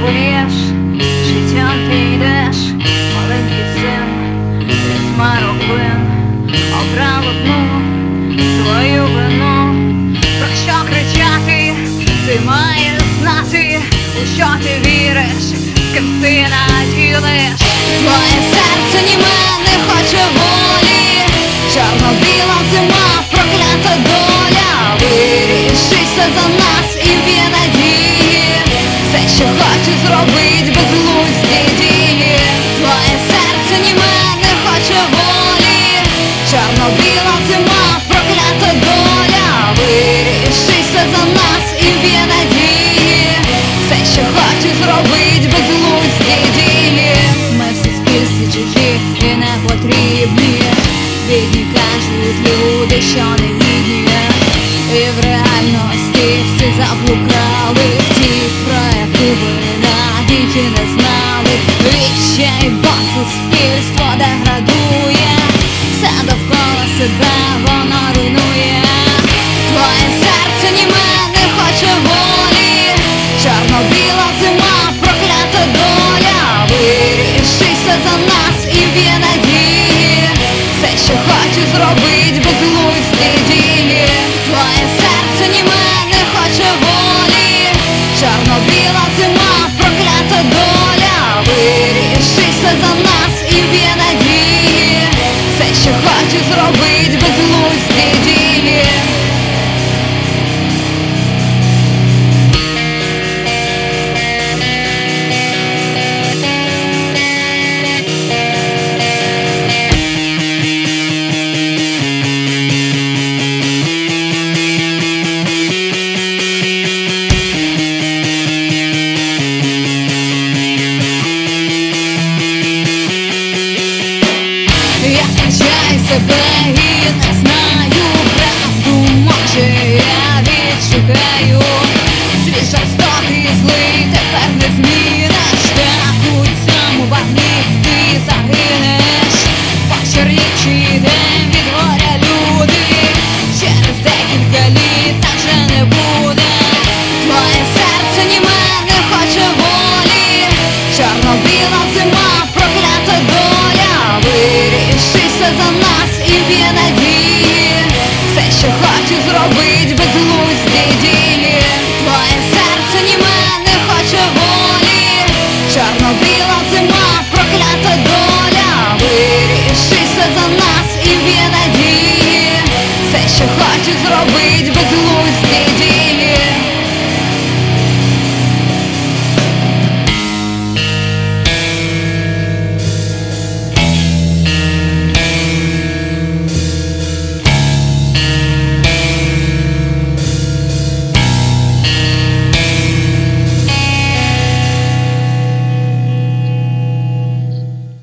болієш, життям ти йдеш, маленький син, від смароклин, обрав одну свою вину, про що кричати, ти маєш знати, у що ти віриш. що не гідне. І в реальності всі заблукали в ті, про яку ви навіки не знали. Відчай, бо суспільство деградує. Все довкола себе Бить безглузді ділі, Твоє серце німе не хоче волі, чорно-біла зима, проклята доля, вирішися за нас і в'є надії, все, що хочу зробити. Себе і не знаю правду, може я відшукаю. за нас і він надії, все, що хочу зробити.